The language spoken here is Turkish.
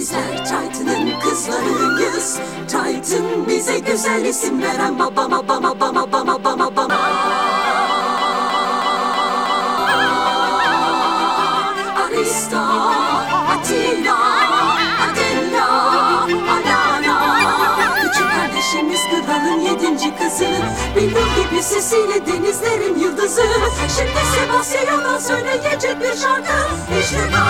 Bizler Taytanın kızlarıyız. Titan bize güzel isim veren baba baba baba baba baba baba Arista, Atilla, Adella, Alana Küçük kardeşimiz kralın yedinci kızı. Bildiğin gibi sesiyle denizlerin yıldızı. Şimdi Sebastian'a söyleyecek bir şarkı. İşte karşı